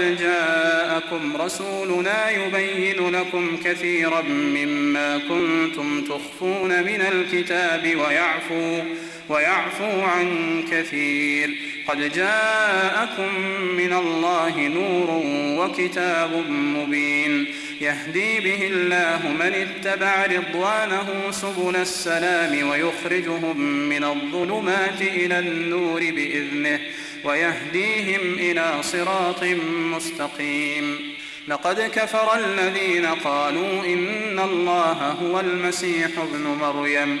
جاءكم رسولنا يبين لكم كثيرا مما كنتم تخفون من الكتاب ويعفو ويعفو عن كثير. قد جاءكم من الله نور وكتاب مبين. يهدي به الله من اتبع رضوانه سبل السلام ويخرجهم من الظلمات إلى النور بإذنه. ويهديهم إلى صراط مستقيم. لقد كفر الذين قالوا إن الله هو المسيح ابن مريم.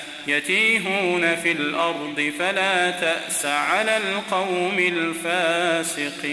يتيهون في الأرض فلا تأس على القوم الفاسقين.